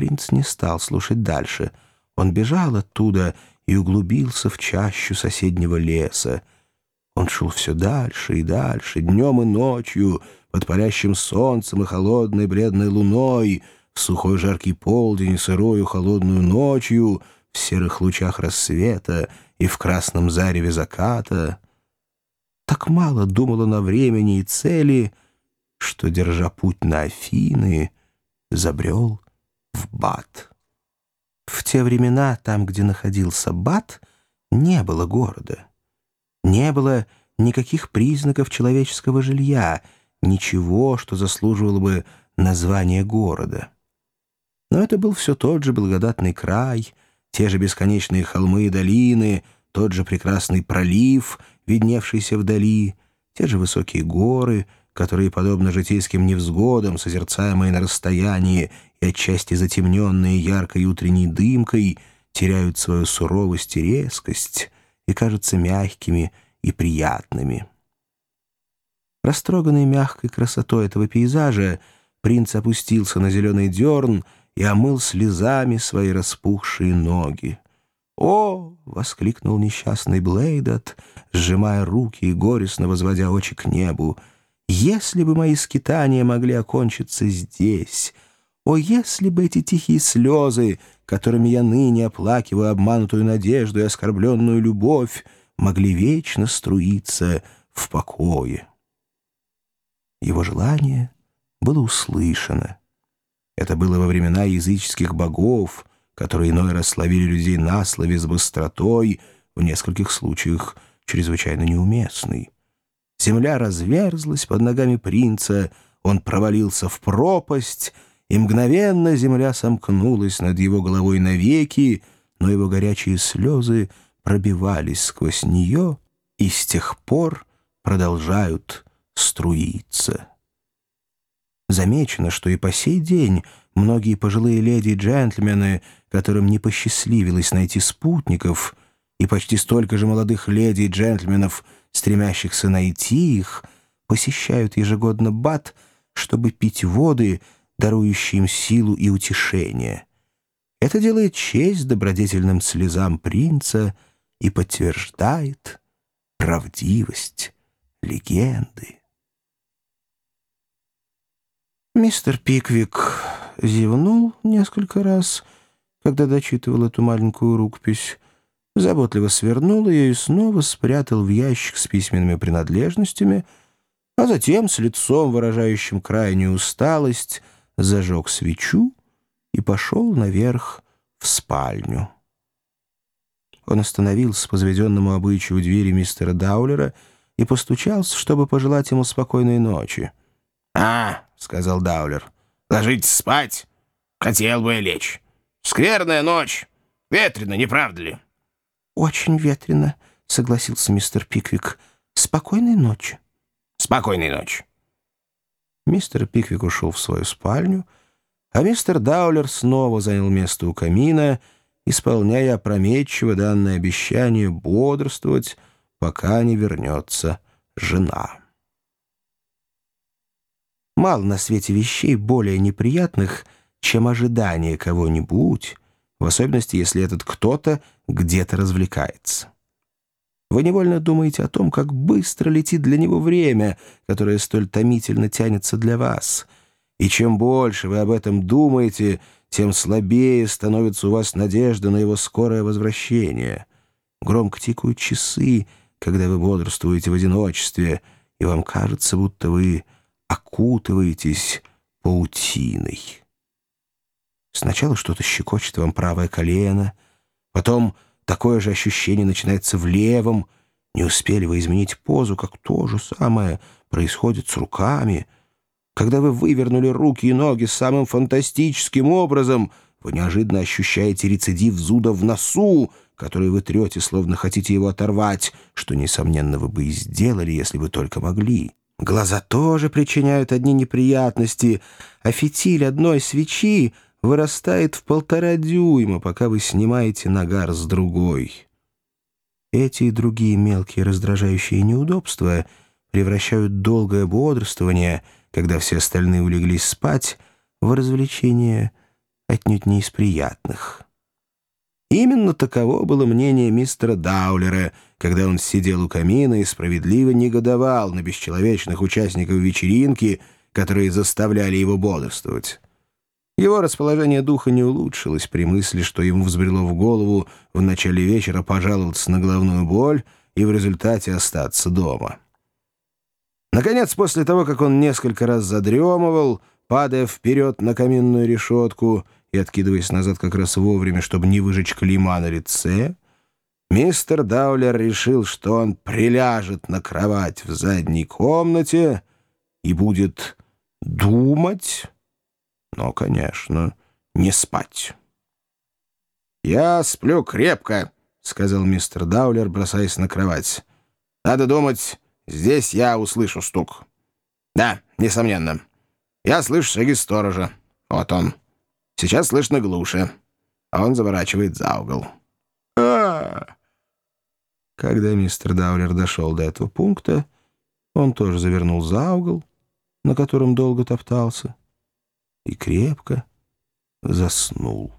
Принц не стал слушать дальше. Он бежал оттуда и углубился в чащу соседнего леса. Он шел все дальше и дальше, днем и ночью, под палящим солнцем и холодной бледной луной, в сухой жаркий полдень и сырою холодную ночью, в серых лучах рассвета и в красном зареве заката. Так мало думал он о времени и цели, что, держа путь на Афины, забрел в Бат. В те времена, там, где находился Бат, не было города. Не было никаких признаков человеческого жилья, ничего, что заслуживало бы названия города. Но это был все тот же благодатный край, те же бесконечные холмы и долины, тот же прекрасный пролив, видневшийся вдали, те же высокие горы, которые, подобно житейским невзгодам, созерцаемые на расстоянии и отчасти затемненные яркой утренней дымкой, теряют свою суровость и резкость и кажутся мягкими и приятными. Растроганный мягкой красотой этого пейзажа, принц опустился на зеленый дерн и омыл слезами свои распухшие ноги. «О!» — воскликнул несчастный Блейдот, сжимая руки и горестно возводя очи к небу. «Если бы мои скитания могли окончиться здесь! О, если бы эти тихие слезы, которыми я ныне оплакиваю обманутую надежду и оскорбленную любовь, могли вечно струиться в покое!» Его желание было услышано. Это было во времена языческих богов, которые иной раз словили людей на слове с быстротой, в нескольких случаях чрезвычайно неуместной. Земля разверзлась под ногами принца, он провалился в пропасть, и мгновенно земля сомкнулась над его головой навеки, но его горячие слезы пробивались сквозь нее и с тех пор продолжают струиться. Замечено, что и по сей день многие пожилые леди и джентльмены, которым не посчастливилось найти спутников, и почти столько же молодых леди и джентльменов, стремящихся найти их, посещают ежегодно Бат, чтобы пить воды, дарующие им силу и утешение. Это делает честь добродетельным слезам принца и подтверждает правдивость легенды. Мистер Пиквик зевнул несколько раз, когда дочитывал эту маленькую рукопись, заботливо свернул ее и снова спрятал в ящик с письменными принадлежностями, а затем с лицом, выражающим крайнюю усталость, зажег свечу и пошел наверх в спальню. Он остановился по заведенному обычаю двери мистера Даулера и постучался, чтобы пожелать ему спокойной ночи. «А!» — сказал Даулер. «Ложитесь спать. Хотел бы я лечь. Скверная ночь. Ветрено, не правда ли?» «Очень ветрено», — согласился мистер Пиквик. «Спокойной ночи». «Спокойной ночи». Мистер Пиквик ушел в свою спальню, а мистер Даулер снова занял место у камина, исполняя опрометчиво данное обещание бодрствовать, пока не вернется жена. Мало на свете вещей более неприятных, чем ожидание кого-нибудь, в особенности, если этот кто-то где-то развлекается. Вы невольно думаете о том, как быстро летит для него время, которое столь томительно тянется для вас. И чем больше вы об этом думаете, тем слабее становится у вас надежда на его скорое возвращение. Громко тикают часы, когда вы бодрствуете в одиночестве, и вам кажется, будто вы окутываетесь паутиной. Сначала что-то щекочет вам правое колено, потом такое же ощущение начинается в левом. Не успели вы изменить позу, как то же самое происходит с руками. Когда вы вывернули руки и ноги самым фантастическим образом, вы неожиданно ощущаете рецидив зуда в носу, который вы трете, словно хотите его оторвать, что, несомненно, вы бы и сделали, если бы только могли. Глаза тоже причиняют одни неприятности, а фитиль одной свечи вырастает в полтора дюйма, пока вы снимаете нагар с другой. Эти и другие мелкие раздражающие неудобства превращают долгое бодрствование, когда все остальные улеглись спать, в развлечение отнюдь не из приятных. Именно таково было мнение мистера Даулера, когда он сидел у камина и справедливо негодовал на бесчеловечных участников вечеринки, которые заставляли его бодрствовать. Его расположение духа не улучшилось при мысли, что ему взбрело в голову в начале вечера пожаловаться на головную боль и в результате остаться дома. Наконец, после того, как он несколько раз задремывал, падая вперед на каминную решетку и откидываясь назад как раз вовремя, чтобы не выжечь клейма на лице, мистер Даулер решил, что он приляжет на кровать в задней комнате и будет думать но, конечно, не спать. «Я сплю крепко», — сказал мистер Даулер, бросаясь на кровать. «Надо думать, здесь я услышу стук». «Да, несомненно. Я слышу шаги сторожа. Вот он. Сейчас слышно глуше. Он заворачивает за угол». А -а -а. Когда мистер Даулер дошел до этого пункта, он тоже завернул за угол, на котором долго топтался и крепко заснул.